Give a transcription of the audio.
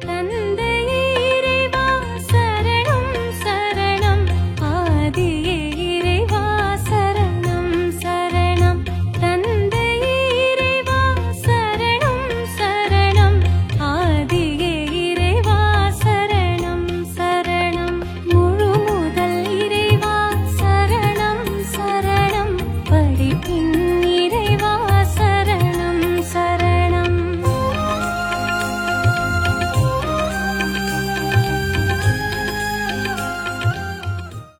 கண்ணா